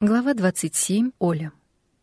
Глава 27. Оля.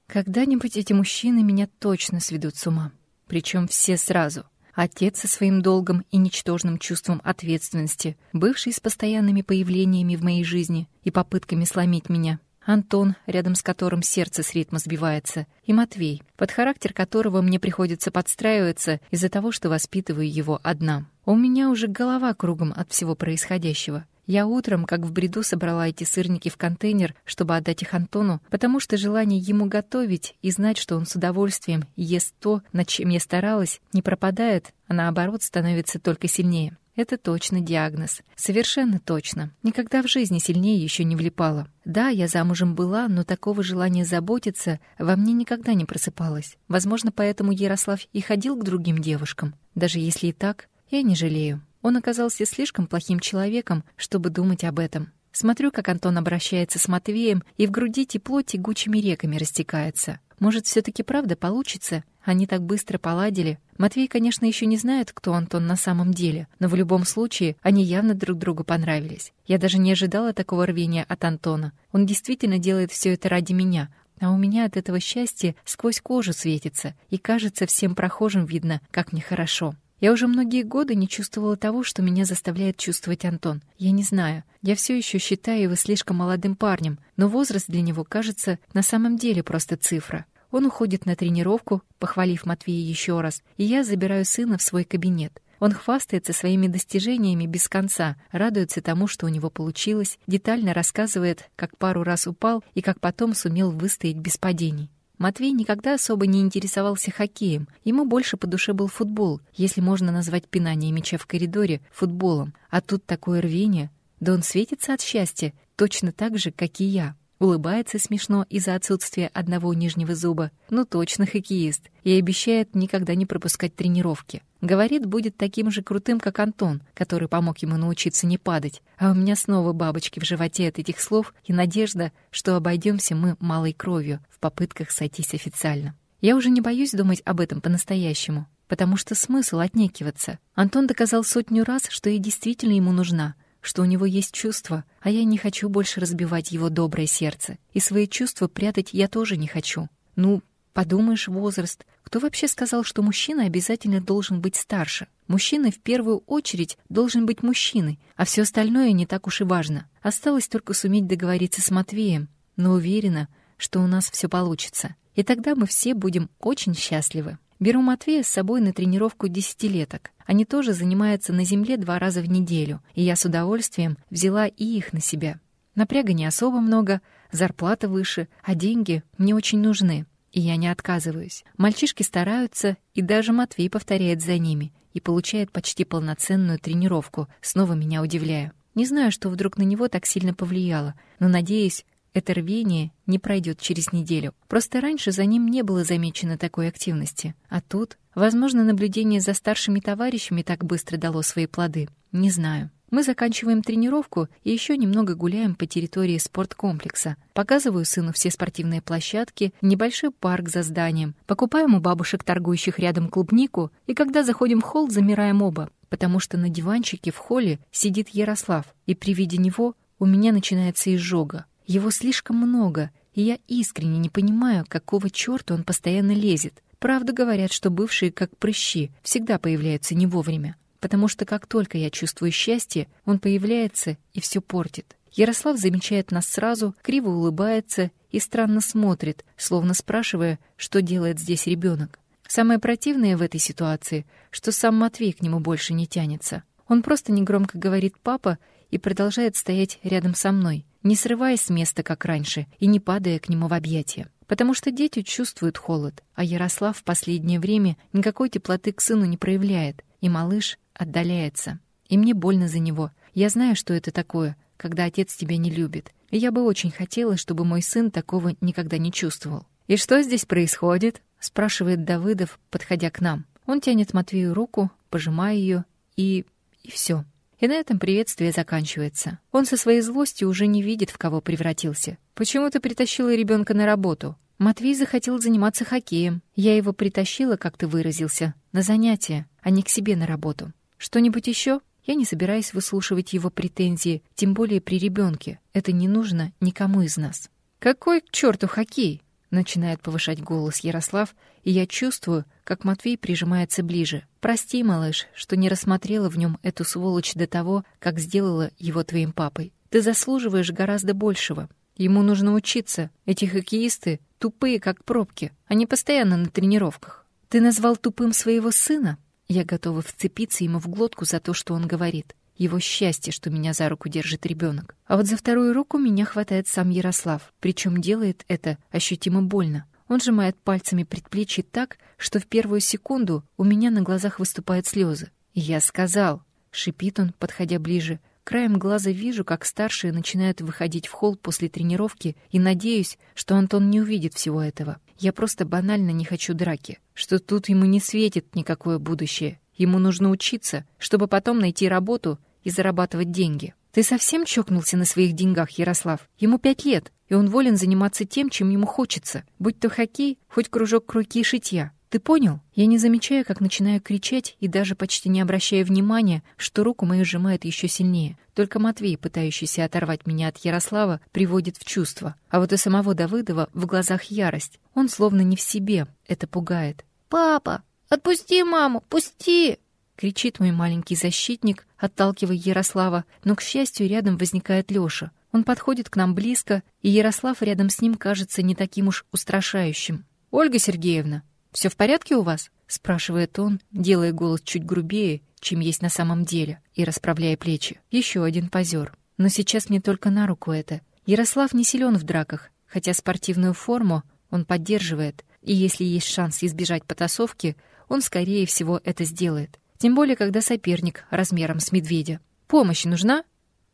Когда-нибудь эти мужчины меня точно сведут с ума. Причем все сразу. Отец со своим долгом и ничтожным чувством ответственности, бывший с постоянными появлениями в моей жизни и попытками сломить меня. Антон, рядом с которым сердце с ритма сбивается, и Матвей, под характер которого мне приходится подстраиваться из-за того, что воспитываю его одна. У меня уже голова кругом от всего происходящего. Я утром, как в бреду, собрала эти сырники в контейнер, чтобы отдать их Антону, потому что желание ему готовить и знать, что он с удовольствием ест то, над чем я старалась, не пропадает, а наоборот становится только сильнее. Это точно диагноз. Совершенно точно. Никогда в жизни сильнее еще не влипала. Да, я замужем была, но такого желания заботиться во мне никогда не просыпалось. Возможно, поэтому Ярослав и ходил к другим девушкам. Даже если и так, я не жалею. Он оказался слишком плохим человеком, чтобы думать об этом. Смотрю, как Антон обращается с Матвеем, и в груди тепло тягучими реками растекается. Может, все таки правда получится? Они так быстро поладили. Матвей, конечно, еще не знает, кто Антон на самом деле, но в любом случае они явно друг другу понравились. Я даже не ожидала такого рвения от Антона. Он действительно делает все это ради меня, а у меня от этого счастья сквозь кожу светится, и кажется, всем прохожим видно, как мне хорошо. Я уже многие годы не чувствовала того, что меня заставляет чувствовать Антон. Я не знаю. Я все еще считаю его слишком молодым парнем, но возраст для него кажется на самом деле просто цифра. Он уходит на тренировку, похвалив Матвея еще раз, и я забираю сына в свой кабинет. Он хвастается своими достижениями без конца, радуется тому, что у него получилось, детально рассказывает, как пару раз упал и как потом сумел выстоять без падений. Матвей никогда особо не интересовался хоккеем. Ему больше по душе был футбол, если можно назвать пинание мяча в коридоре футболом. А тут такое рвение. Да он светится от счастья, точно так же, как и я. Улыбается смешно из-за отсутствия одного нижнего зуба. Ну точно хоккеист. И обещает никогда не пропускать тренировки. Говорит, будет таким же крутым, как Антон, который помог ему научиться не падать. А у меня снова бабочки в животе от этих слов и надежда, что обойдемся мы малой кровью в попытках сойтись официально. Я уже не боюсь думать об этом по-настоящему, потому что смысл отнекиваться. Антон доказал сотню раз, что я действительно ему нужна — что у него есть чувства, а я не хочу больше разбивать его доброе сердце. И свои чувства прятать я тоже не хочу. Ну, подумаешь, возраст. Кто вообще сказал, что мужчина обязательно должен быть старше? Мужчина в первую очередь должен быть мужчиной, а все остальное не так уж и важно. Осталось только суметь договориться с Матвеем, но уверена, что у нас все получится. И тогда мы все будем очень счастливы. Беру Матвея с собой на тренировку десятилеток. Они тоже занимаются на земле два раза в неделю, и я с удовольствием взяла и их на себя. Напряга не особо много, зарплата выше, а деньги мне очень нужны, и я не отказываюсь. Мальчишки стараются, и даже Матвей повторяет за ними и получает почти полноценную тренировку, снова меня удивляя. Не знаю, что вдруг на него так сильно повлияло, но надеюсь, это рвение не пройдет через неделю. Просто раньше за ним не было замечено такой активности. А тут, возможно, наблюдение за старшими товарищами так быстро дало свои плоды. Не знаю. Мы заканчиваем тренировку и еще немного гуляем по территории спорткомплекса. Показываю сыну все спортивные площадки, небольшой парк за зданием. Покупаем у бабушек, торгующих рядом клубнику, и когда заходим в холл, замираем оба, потому что на диванчике в холле сидит Ярослав, и при виде него у меня начинается изжога. Его слишком много, и я искренне не понимаю, какого черта он постоянно лезет. Правда говорят, что бывшие, как прыщи, всегда появляются не вовремя. Потому что как только я чувствую счастье, он появляется и все портит. Ярослав замечает нас сразу, криво улыбается и странно смотрит, словно спрашивая, что делает здесь ребенок. Самое противное в этой ситуации, что сам Матвей к нему больше не тянется. Он просто негромко говорит «папа» и продолжает стоять рядом со мной — не срываясь с места, как раньше, и не падая к нему в объятия. Потому что дети чувствуют холод, а Ярослав в последнее время никакой теплоты к сыну не проявляет, и малыш отдаляется. И мне больно за него. Я знаю, что это такое, когда отец тебя не любит. И я бы очень хотела, чтобы мой сын такого никогда не чувствовал. «И что здесь происходит?» — спрашивает Давыдов, подходя к нам. Он тянет Матвею руку, пожимая ее, и... и все. И на этом приветствие заканчивается. Он со своей злостью уже не видит, в кого превратился. «Почему ты притащила ребенка на работу?» Матвей захотел заниматься хоккеем. Я его притащила, как ты выразился, на занятия, а не к себе на работу. Что-нибудь еще? Я не собираюсь выслушивать его претензии, тем более при ребенке. Это не нужно никому из нас. «Какой к черту хоккей?» Начинает повышать голос Ярослав, и я чувствую, как Матвей прижимается ближе. «Прости, малыш, что не рассмотрела в нем эту сволочь до того, как сделала его твоим папой. Ты заслуживаешь гораздо большего. Ему нужно учиться. Эти хоккеисты тупые, как пробки. Они постоянно на тренировках. Ты назвал тупым своего сына? Я готова вцепиться ему в глотку за то, что он говорит. Его счастье, что меня за руку держит ребенок. А вот за вторую руку меня хватает сам Ярослав, причем делает это ощутимо больно. Он сжимает пальцами предплечье так, что в первую секунду у меня на глазах выступают слезы. «Я сказал!» — шипит он, подходя ближе, Краем глаза вижу, как старшие начинают выходить в холл после тренировки и надеюсь, что Антон не увидит всего этого. Я просто банально не хочу драки, что тут ему не светит никакое будущее. Ему нужно учиться, чтобы потом найти работу и зарабатывать деньги. Ты совсем чокнулся на своих деньгах, Ярослав? Ему пять лет, и он волен заниматься тем, чем ему хочется, будь то хоккей, хоть кружок кройки и шитья. Ты понял? Я не замечаю, как начинаю кричать и даже почти не обращая внимания, что руку мою сжимает еще сильнее. Только Матвей, пытающийся оторвать меня от Ярослава, приводит в чувство. А вот у самого Давыдова в глазах ярость. Он словно не в себе. Это пугает. «Папа, отпусти маму, пусти!» кричит мой маленький защитник, отталкивая Ярослава, но, к счастью, рядом возникает Лёша. Он подходит к нам близко, и Ярослав рядом с ним кажется не таким уж устрашающим. «Ольга Сергеевна, «Все в порядке у вас?» — спрашивает он, делая голос чуть грубее, чем есть на самом деле, и расправляя плечи. Еще один позер. Но сейчас мне только на руку это. Ярослав не силен в драках, хотя спортивную форму он поддерживает, и если есть шанс избежать потасовки, он, скорее всего, это сделает. Тем более, когда соперник размером с медведя. «Помощь нужна?»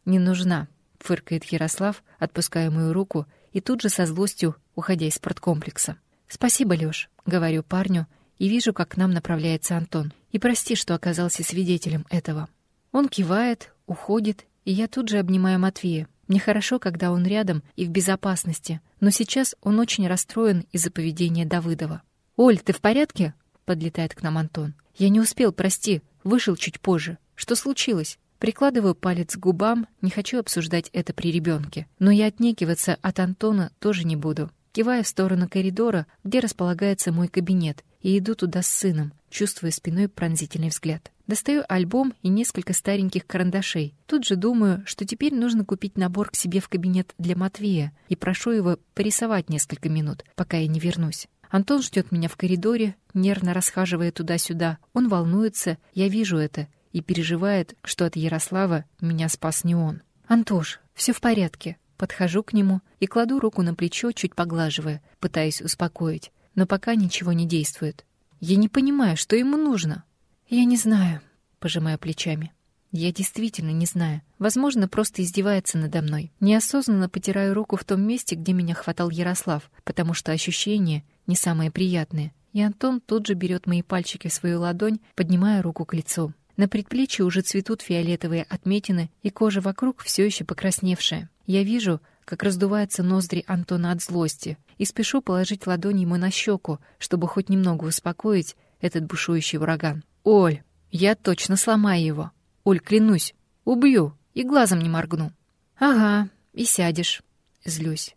«Не нужна», — фыркает Ярослав, отпуская мою руку, и тут же со злостью уходя из спорткомплекса. «Спасибо, Лёш», — говорю парню, и вижу, как к нам направляется Антон. И прости, что оказался свидетелем этого. Он кивает, уходит, и я тут же обнимаю Матвея. Мне хорошо, когда он рядом и в безопасности, но сейчас он очень расстроен из-за поведения Давыдова. «Оль, ты в порядке?» — подлетает к нам Антон. «Я не успел, прости, вышел чуть позже. Что случилось?» Прикладываю палец к губам, не хочу обсуждать это при ребенке, но я отнекиваться от Антона тоже не буду кивая в сторону коридора, где располагается мой кабинет, и иду туда с сыном, чувствуя спиной пронзительный взгляд. Достаю альбом и несколько стареньких карандашей. Тут же думаю, что теперь нужно купить набор к себе в кабинет для Матвея и прошу его порисовать несколько минут, пока я не вернусь. Антон ждет меня в коридоре, нервно расхаживая туда-сюда. Он волнуется, я вижу это, и переживает, что от Ярослава меня спас не он. «Антош, все в порядке. Подхожу к нему и кладу руку на плечо, чуть поглаживая, пытаясь успокоить, но пока ничего не действует. Я не понимаю, что ему нужно. Я не знаю, пожимая плечами. Я действительно не знаю. Возможно, просто издевается надо мной. Неосознанно потираю руку в том месте, где меня хватал Ярослав, потому что ощущения не самые приятные. И Антон тут же берет мои пальчики в свою ладонь, поднимая руку к лицу. На предплечье уже цветут фиолетовые отметины, и кожа вокруг все еще покрасневшая. Я вижу, как раздуваются ноздри Антона от злости, и спешу положить ладонь ему на щеку, чтобы хоть немного успокоить этот бушующий ураган. «Оль, я точно сломаю его. Оль, клянусь, убью и глазом не моргну». «Ага, и сядешь». Злюсь.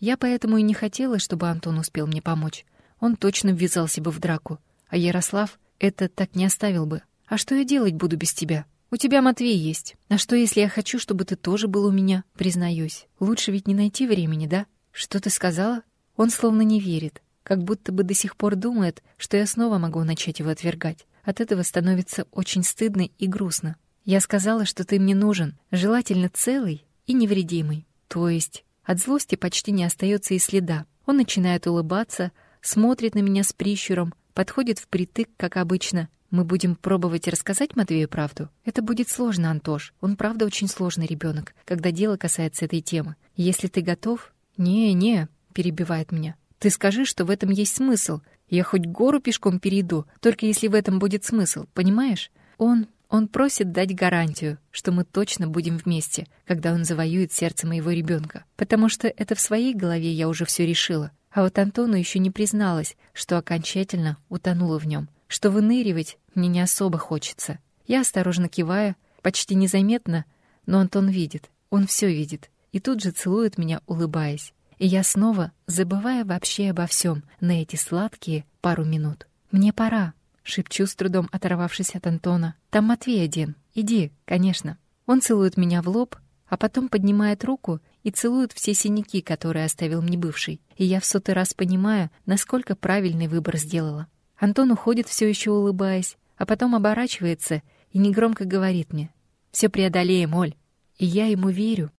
Я поэтому и не хотела, чтобы Антон успел мне помочь. Он точно ввязался бы в драку, а Ярослав это так не оставил бы. А что я делать буду без тебя? У тебя Матвей есть. А что, если я хочу, чтобы ты тоже был у меня? Признаюсь. Лучше ведь не найти времени, да? Что ты сказала? Он словно не верит, как будто бы до сих пор думает, что я снова могу начать его отвергать. От этого становится очень стыдно и грустно. Я сказала, что ты мне нужен, желательно целый и невредимый. То есть от злости почти не остается и следа. Он начинает улыбаться, смотрит на меня с прищуром, подходит впритык, как обычно, мы будем пробовать рассказать Матвею правду? Это будет сложно, Антош. Он правда очень сложный ребенок, когда дело касается этой темы. Если ты готов... Не-не, перебивает меня. Ты скажи, что в этом есть смысл. Я хоть гору пешком перейду, только если в этом будет смысл, понимаешь? Он... Он просит дать гарантию, что мы точно будем вместе, когда он завоюет сердце моего ребенка, потому что это в своей голове я уже все решила. А вот Антону еще не призналась, что окончательно утонула в нем что выныривать мне не особо хочется. Я осторожно киваю, почти незаметно, но Антон видит, он все видит, и тут же целует меня, улыбаясь. и я снова забываю вообще обо всем на эти сладкие пару минут. «Мне пора», — шепчу с трудом, оторвавшись от Антона. «Там Матвей один. Иди, конечно». Он целует меня в лоб, а потом поднимает руку и целует все синяки, которые оставил мне бывший. И я в сотый раз понимаю, насколько правильный выбор сделала. Антон уходит, все еще улыбаясь, а потом оборачивается и негромко говорит мне «Все преодолеем, Оль». И я ему верю,